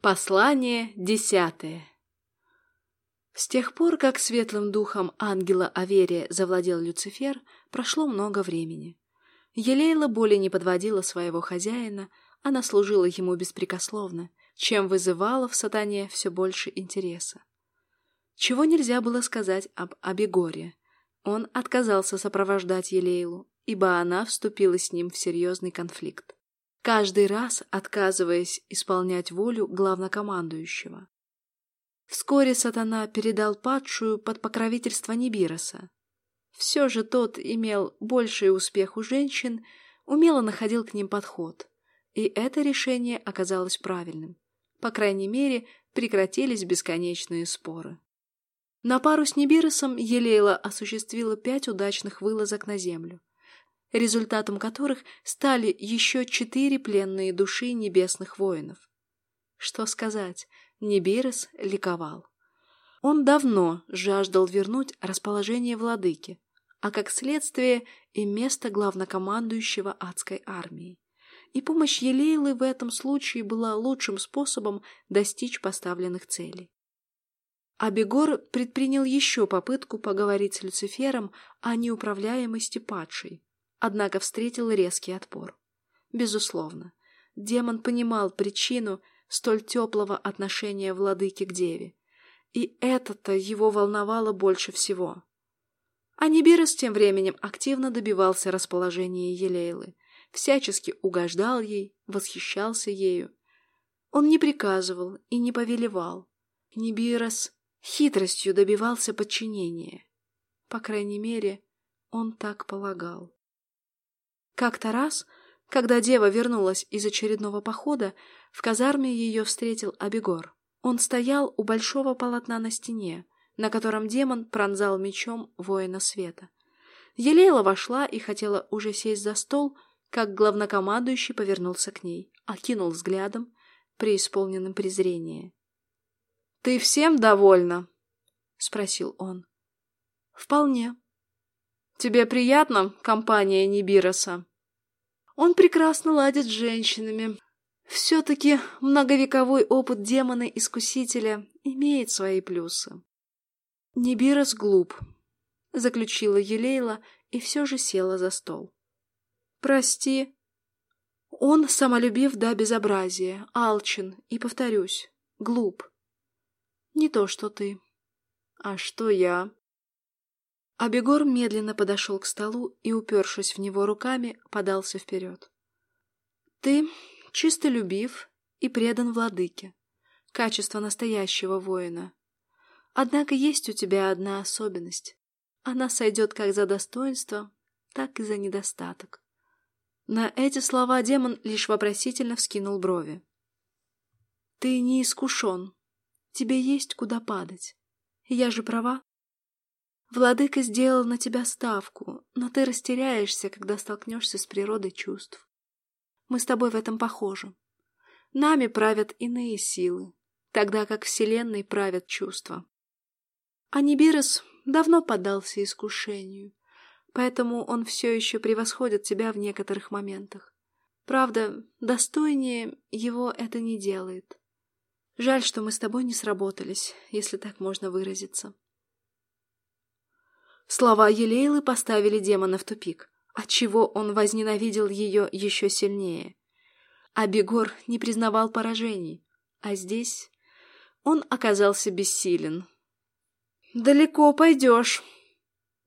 Послание десятое С тех пор, как светлым духом ангела Аверия завладел Люцифер, прошло много времени. Елейла более не подводила своего хозяина, она служила ему беспрекословно, чем вызывала в сатане все больше интереса. Чего нельзя было сказать об Абегоре. Он отказался сопровождать Елейлу, ибо она вступила с ним в серьезный конфликт каждый раз отказываясь исполнять волю главнокомандующего. Вскоре сатана передал падшую под покровительство Нибироса. Все же тот имел больший успех у женщин, умело находил к ним подход, и это решение оказалось правильным. По крайней мере, прекратились бесконечные споры. На пару с Нибиросом Елейла осуществила пять удачных вылазок на землю результатом которых стали еще четыре пленные души небесных воинов. Что сказать, Небирос ликовал. Он давно жаждал вернуть расположение владыки, а как следствие и место главнокомандующего адской армии. И помощь Елейлы в этом случае была лучшим способом достичь поставленных целей. Абегор предпринял еще попытку поговорить с Люцифером о неуправляемости падшей, однако встретил резкий отпор. Безусловно, демон понимал причину столь теплого отношения владыки к деве, и это-то его волновало больше всего. А тем временем активно добивался расположения Елейлы, всячески угождал ей, восхищался ею. Он не приказывал и не повелевал. Нибирос хитростью добивался подчинения. По крайней мере, он так полагал. Как-то раз, когда дева вернулась из очередного похода, в казарме ее встретил Абегор. Он стоял у большого полотна на стене, на котором демон пронзал мечом воина света. Елейла вошла и хотела уже сесть за стол, как главнокомандующий повернулся к ней, окинул взглядом, преисполненным презрения. — Ты всем довольна? — спросил он. — Вполне. — Тебе приятна компания Нибироса? Он прекрасно ладит с женщинами. Все-таки многовековой опыт демона-искусителя имеет свои плюсы. Небирос глуп, заключила Елейла и все же села за стол. Прости. Он самолюбив до безобразия, алчен и, повторюсь, глуп. Не то, что ты. А что я? Абегор медленно подошел к столу и, упершись в него руками, подался вперед. «Ты чистолюбив и предан владыке, качество настоящего воина. Однако есть у тебя одна особенность. Она сойдет как за достоинство, так и за недостаток». На эти слова демон лишь вопросительно вскинул брови. «Ты не искушен. Тебе есть куда падать. Я же права?» Владыка сделал на тебя ставку, но ты растеряешься, когда столкнешься с природой чувств. Мы с тобой в этом похожи. Нами правят иные силы, тогда как Вселенной правят чувства. А давно поддался искушению, поэтому он все еще превосходит тебя в некоторых моментах. Правда, достойнее его это не делает. Жаль, что мы с тобой не сработались, если так можно выразиться. Слова Елейлы поставили демона в тупик, отчего он возненавидел ее еще сильнее. А Бегор не признавал поражений, а здесь он оказался бессилен. «Далеко пойдешь,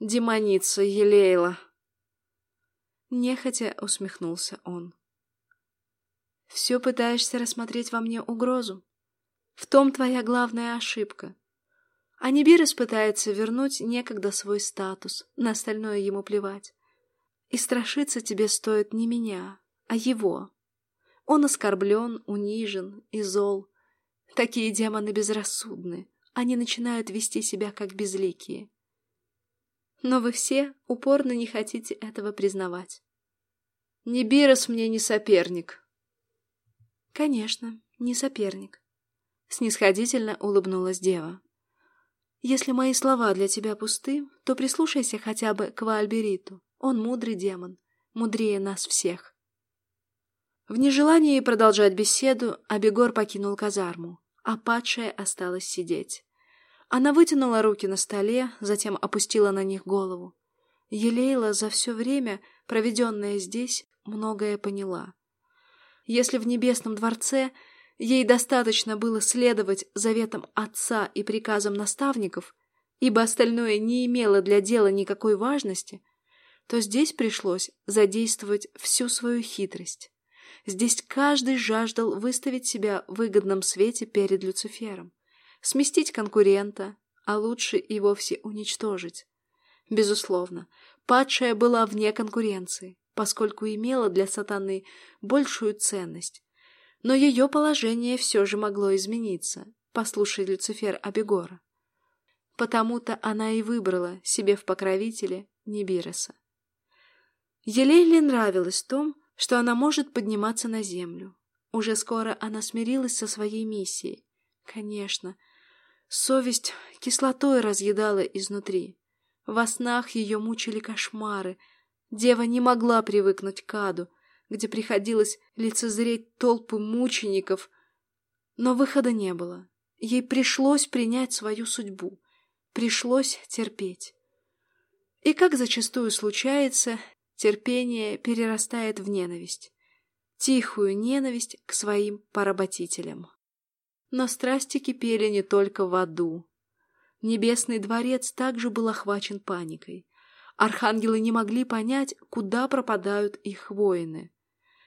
демоница Елейла!» Нехотя усмехнулся он. «Все пытаешься рассмотреть во мне угрозу? В том твоя главная ошибка. А Нибирос пытается вернуть некогда свой статус, на остальное ему плевать. И страшиться тебе стоит не меня, а его. Он оскорблен, унижен и зол. Такие демоны безрассудны, они начинают вести себя как безликие. Но вы все упорно не хотите этого признавать. Нибирос мне не соперник. Конечно, не соперник. Снисходительно улыбнулась дева. Если мои слова для тебя пусты, то прислушайся хотя бы к Ваальбериту. Он мудрый демон, мудрее нас всех. В нежелании продолжать беседу Абегор покинул казарму, а падшая осталась сидеть. Она вытянула руки на столе, затем опустила на них голову. Елейла за все время, проведенное здесь, многое поняла. Если в небесном дворце ей достаточно было следовать заветам отца и приказам наставников, ибо остальное не имело для дела никакой важности, то здесь пришлось задействовать всю свою хитрость. Здесь каждый жаждал выставить себя в выгодном свете перед Люцифером, сместить конкурента, а лучше и вовсе уничтожить. Безусловно, падшая была вне конкуренции, поскольку имела для сатаны большую ценность. Но ее положение все же могло измениться, послушай Люцифер Абегора. Потому-то она и выбрала себе в покровителе Нибироса. Елейле нравилось в том, что она может подниматься на землю. Уже скоро она смирилась со своей миссией. Конечно, совесть кислотой разъедала изнутри. Во снах ее мучили кошмары. Дева не могла привыкнуть к аду, где приходилось лицезреть толпы мучеников. Но выхода не было. Ей пришлось принять свою судьбу. Пришлось терпеть. И, как зачастую случается, терпение перерастает в ненависть. Тихую ненависть к своим поработителям. Но страсти кипели не только в аду. Небесный дворец также был охвачен паникой. Архангелы не могли понять, куда пропадают их воины.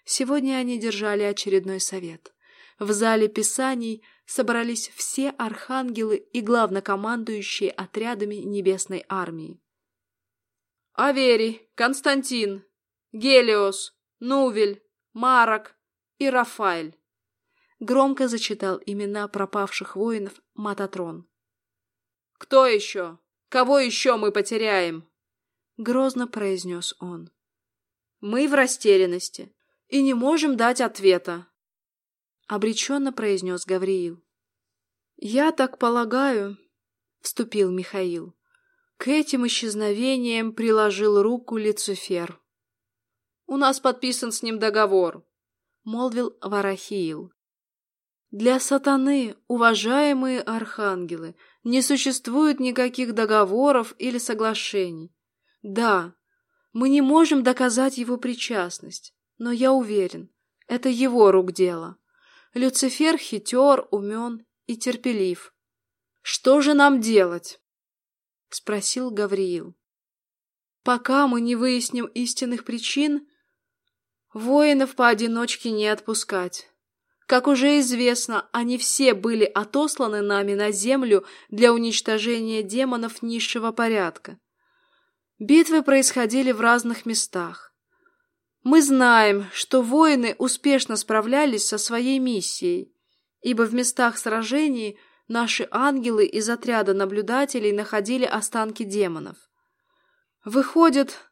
Сегодня они держали очередной совет. В зале писаний собрались все архангелы и главнокомандующие отрядами небесной армии. Аверий, Константин, Гелиос, Нувель, Марок и Рафаэль. Громко зачитал имена пропавших воинов Мататрон. «Кто еще? Кого еще мы потеряем?» Грозно произнес он. «Мы в растерянности и не можем дать ответа», обреченно произнес Гавриил. «Я так полагаю», — вступил Михаил. К этим исчезновениям приложил руку Люцифер. «У нас подписан с ним договор», — молвил Варахиил. «Для сатаны, уважаемые архангелы, не существует никаких договоров или соглашений. Да, мы не можем доказать его причастность, но я уверен, это его рук дело. Люцифер хитер, умен и терпелив. Что же нам делать?» — спросил Гавриил. «Пока мы не выясним истинных причин, воинов поодиночке не отпускать. Как уже известно, они все были отосланы нами на землю для уничтожения демонов низшего порядка. Битвы происходили в разных местах. Мы знаем, что воины успешно справлялись со своей миссией, ибо в местах сражений – наши ангелы из отряда наблюдателей находили останки демонов. Выходит,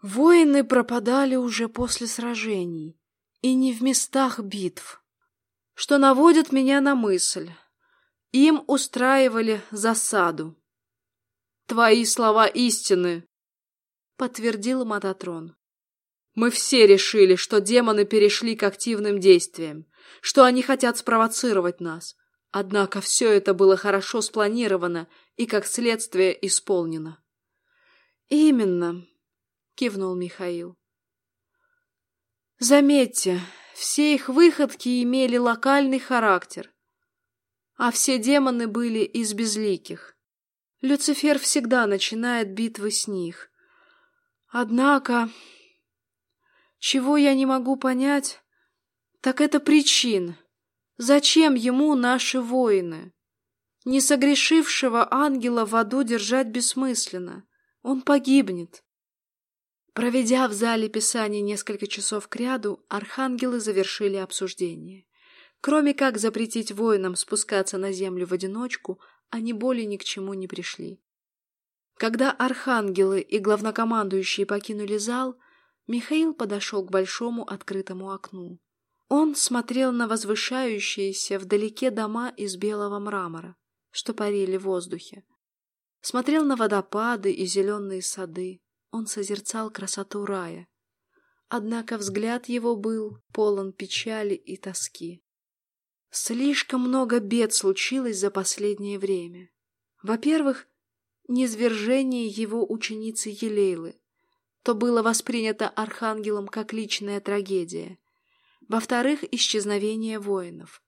воины пропадали уже после сражений, и не в местах битв, что наводит меня на мысль. Им устраивали засаду. «Твои слова истины», — подтвердил Мататрон. «Мы все решили, что демоны перешли к активным действиям, что они хотят спровоцировать нас, Однако все это было хорошо спланировано и, как следствие, исполнено. «Именно», — кивнул Михаил. «Заметьте, все их выходки имели локальный характер, а все демоны были из безликих. Люцифер всегда начинает битвы с них. Однако, чего я не могу понять, так это причин, Зачем ему наши воины? Не согрешившего ангела в аду держать бессмысленно. Он погибнет. Проведя в зале Писания несколько часов кряду, архангелы завершили обсуждение. Кроме как запретить воинам спускаться на землю в одиночку, они более ни к чему не пришли. Когда архангелы и главнокомандующие покинули зал, Михаил подошел к большому открытому окну. Он смотрел на возвышающиеся вдалеке дома из белого мрамора, что парили в воздухе. Смотрел на водопады и зеленые сады. Он созерцал красоту рая. Однако взгляд его был полон печали и тоски. Слишком много бед случилось за последнее время. Во-первых, низвержение его ученицы Елейлы. То было воспринято архангелом как личная трагедия. Во-вторых, исчезновение воинов.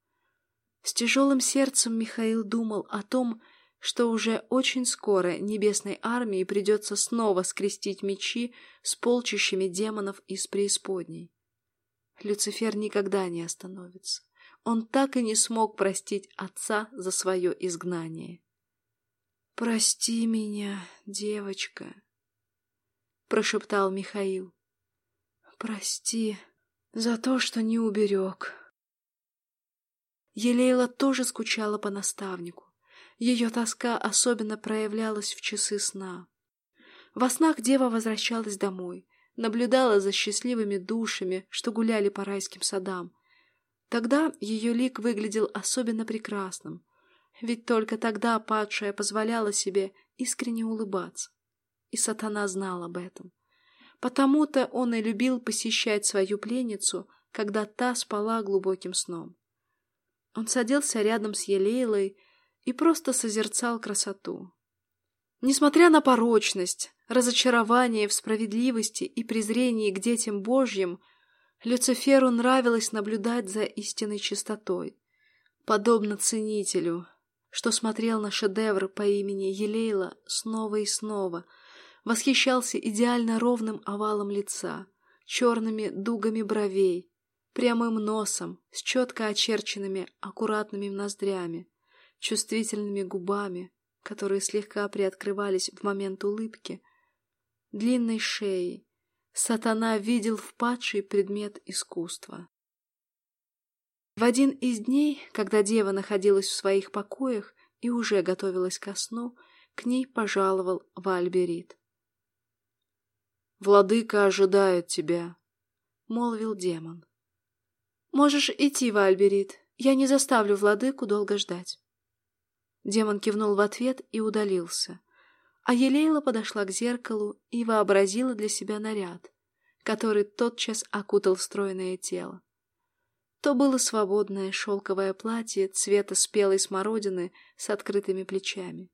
С тяжелым сердцем Михаил думал о том, что уже очень скоро небесной армии придется снова скрестить мечи с полчищами демонов из преисподней. Люцифер никогда не остановится. Он так и не смог простить отца за свое изгнание. «Прости меня, девочка», — прошептал Михаил. «Прости за то, что не уберег». Елейла тоже скучала по наставнику. Ее тоска особенно проявлялась в часы сна. Во снах дева возвращалась домой, наблюдала за счастливыми душами, что гуляли по райским садам. Тогда ее лик выглядел особенно прекрасным, ведь только тогда падшая позволяла себе искренне улыбаться. И сатана знал об этом. Потому-то он и любил посещать свою пленницу, когда та спала глубоким сном. Он садился рядом с Елейлой и просто созерцал красоту. Несмотря на порочность, разочарование в справедливости и презрении к детям Божьим, Люциферу нравилось наблюдать за истинной чистотой, подобно ценителю, что смотрел на шедевр по имени Елейла снова и снова, восхищался идеально ровным овалом лица, черными дугами бровей, прямым носом, с четко очерченными аккуратными ноздрями, чувствительными губами, которые слегка приоткрывались в момент улыбки, длинной шеей. Сатана видел в падший предмет искусства. В один из дней, когда дева находилась в своих покоях и уже готовилась ко сну, к ней пожаловал Вальберит. «Владыка ожидает тебя», — молвил демон. «Можешь идти, Вальберит, я не заставлю владыку долго ждать». Демон кивнул в ответ и удалился. А Елейла подошла к зеркалу и вообразила для себя наряд, который тотчас окутал стройное тело. То было свободное шелковое платье цвета спелой смородины с открытыми плечами.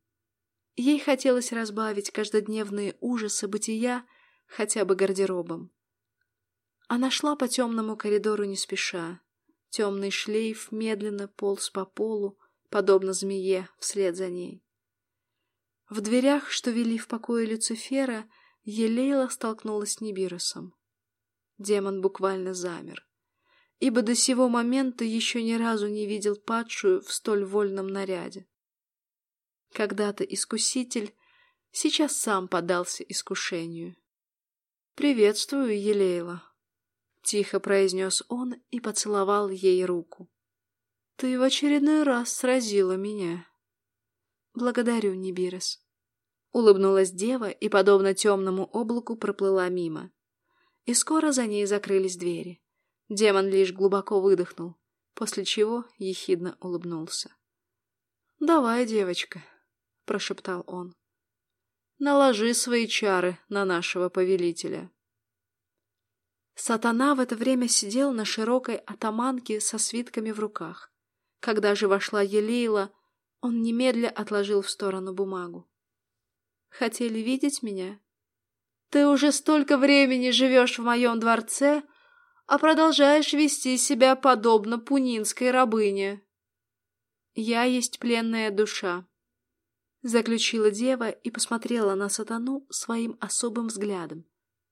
Ей хотелось разбавить каждодневные ужасы бытия хотя бы гардеробом. Она шла по темному коридору не спеша. Темный шлейф медленно полз по полу, подобно змее, вслед за ней. В дверях, что вели в покое Люцифера, Елейла столкнулась с Нибиросом. Демон буквально замер, ибо до сего момента еще ни разу не видел падшую в столь вольном наряде. Когда-то искуситель сейчас сам подался искушению. «Приветствую, Елейла», — тихо произнес он и поцеловал ей руку. Ты в очередной раз сразила меня. Благодарю, Нибирос. Улыбнулась дева и, подобно темному облаку, проплыла мимо. И скоро за ней закрылись двери. Демон лишь глубоко выдохнул, после чего ехидно улыбнулся. «Давай, девочка», — прошептал он. «Наложи свои чары на нашего повелителя». Сатана в это время сидел на широкой атаманке со свитками в руках. Когда же вошла Елейла, он немедля отложил в сторону бумагу. «Хотели видеть меня? Ты уже столько времени живешь в моем дворце, а продолжаешь вести себя подобно пунинской рабыне. Я есть пленная душа». Заключила дева и посмотрела на сатану своим особым взглядом,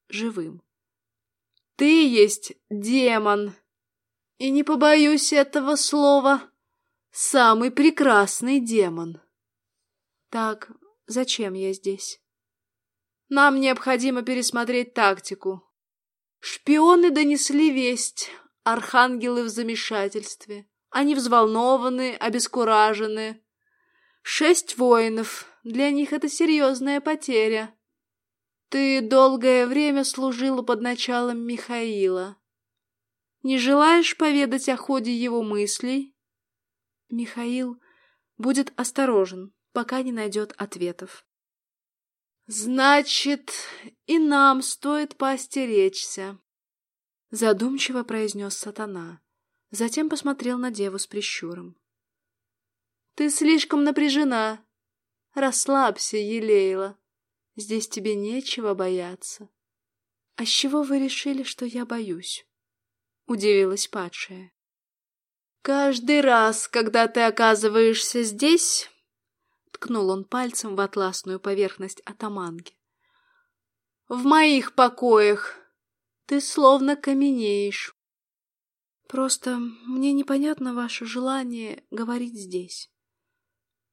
живым. «Ты есть демон!» И не побоюсь этого слова самый прекрасный демон. Так, зачем я здесь? Нам необходимо пересмотреть тактику. Шпионы донесли весть, архангелы в замешательстве. Они взволнованы, обескуражены. Шесть воинов, для них это серьезная потеря. Ты долгое время служила под началом Михаила. Не желаешь поведать о ходе его мыслей? Михаил будет осторожен, пока не найдет ответов. Значит, и нам стоит поостеречься. Задумчиво произнес сатана. Затем посмотрел на деву с прищуром. «Ты слишком напряжена. Расслабься, Елейла. Здесь тебе нечего бояться». «А с чего вы решили, что я боюсь?» — удивилась падшая. «Каждый раз, когда ты оказываешься здесь...» — ткнул он пальцем в атласную поверхность атаманки. «В моих покоях ты словно каменеешь. Просто мне непонятно ваше желание говорить здесь.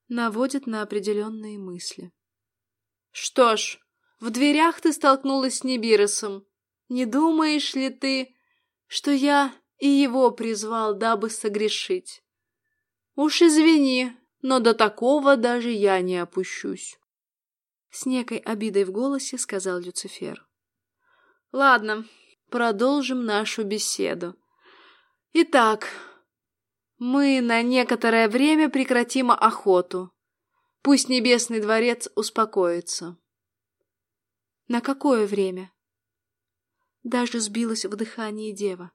Наводит на определенные мысли. Что ж, в дверях ты столкнулась с Небиросом. Не думаешь ли ты, что я и его призвал, дабы согрешить? Уж извини, но до такого даже я не опущусь. С некой обидой в голосе сказал Люцифер. Ладно, продолжим нашу беседу. Итак, мы на некоторое время прекратим охоту. Пусть Небесный дворец успокоится. На какое время? Даже сбилась в дыхании дева,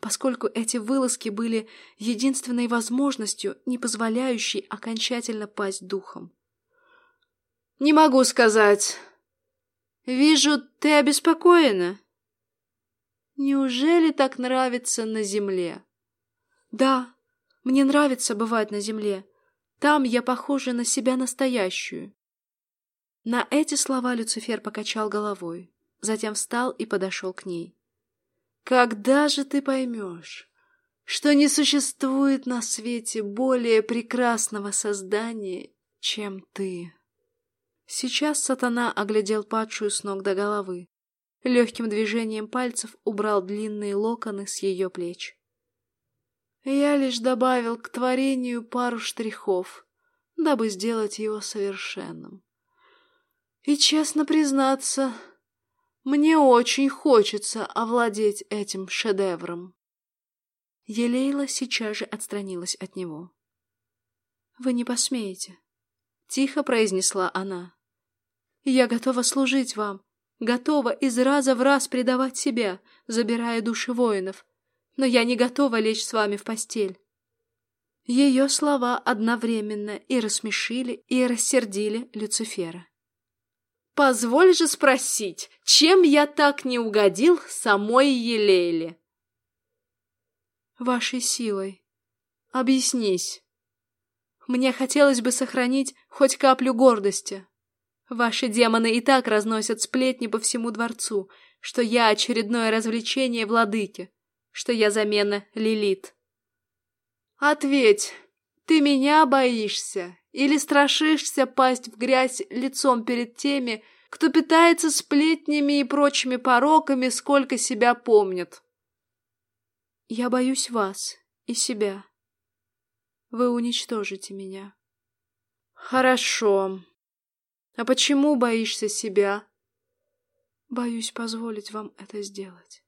поскольку эти вылазки были единственной возможностью, не позволяющей окончательно пасть духом. «Не могу сказать. Вижу, ты обеспокоена. Неужели так нравится на земле? Да, мне нравится бывать на земле. Там я похожа на себя настоящую. На эти слова Люцифер покачал головой, затем встал и подошел к ней. Когда же ты поймешь, что не существует на свете более прекрасного создания, чем ты? Сейчас сатана оглядел падшую с ног до головы. Легким движением пальцев убрал длинные локоны с ее плеч. Я лишь добавил к творению пару штрихов, дабы сделать его совершенным. И, честно признаться, мне очень хочется овладеть этим шедевром. Елейла сейчас же отстранилась от него. «Вы не посмеете», — тихо произнесла она. Я готова служить вам, готова из раза в раз предавать себя, забирая души воинов, но я не готова лечь с вами в постель. Ее слова одновременно и рассмешили, и рассердили Люцифера. «Позволь же спросить, чем я так не угодил самой Елейле?» «Вашей силой. Объяснись. Мне хотелось бы сохранить хоть каплю гордости». Ваши демоны и так разносят сплетни по всему дворцу, что я очередное развлечение владыки, что я замена Лилит. Ответь, ты меня боишься или страшишься пасть в грязь лицом перед теми, кто питается сплетнями и прочими пороками, сколько себя помнит? Я боюсь вас и себя. Вы уничтожите меня. Хорошо. А почему боишься себя? Боюсь позволить вам это сделать.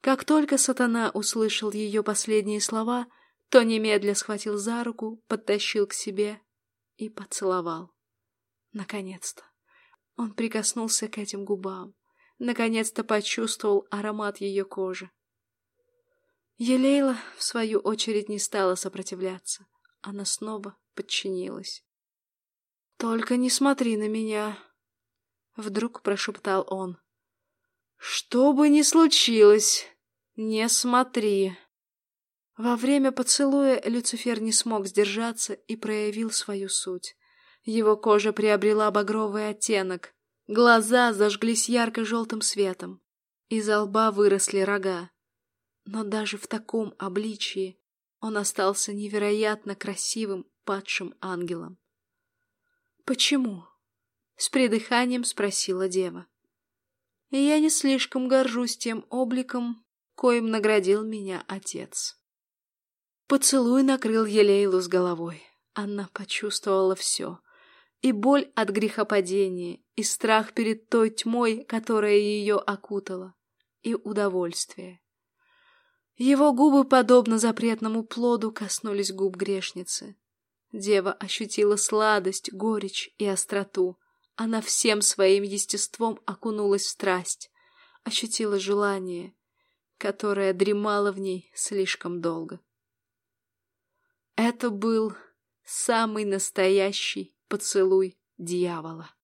Как только сатана услышал ее последние слова, то немедля схватил за руку, подтащил к себе и поцеловал. Наконец-то. Он прикоснулся к этим губам. Наконец-то почувствовал аромат ее кожи. Елейла, в свою очередь, не стала сопротивляться. Она снова подчинилась. «Только не смотри на меня!» Вдруг прошептал он. «Что бы ни случилось, не смотри!» Во время поцелуя Люцифер не смог сдержаться и проявил свою суть. Его кожа приобрела багровый оттенок, глаза зажглись ярко-желтым светом, из лба выросли рога. Но даже в таком обличии он остался невероятно красивым падшим ангелом. «Почему?» — с придыханием спросила дева. «Я не слишком горжусь тем обликом, коим наградил меня отец». Поцелуй накрыл Елейлу с головой. Она почувствовала все. И боль от грехопадения, и страх перед той тьмой, которая ее окутала, и удовольствие. Его губы, подобно запретному плоду, коснулись губ грешницы. Дева ощутила сладость, горечь и остроту. Она всем своим естеством окунулась в страсть, ощутила желание. которая дремала в ней слишком долго. Это был самый настоящий поцелуй дьявола.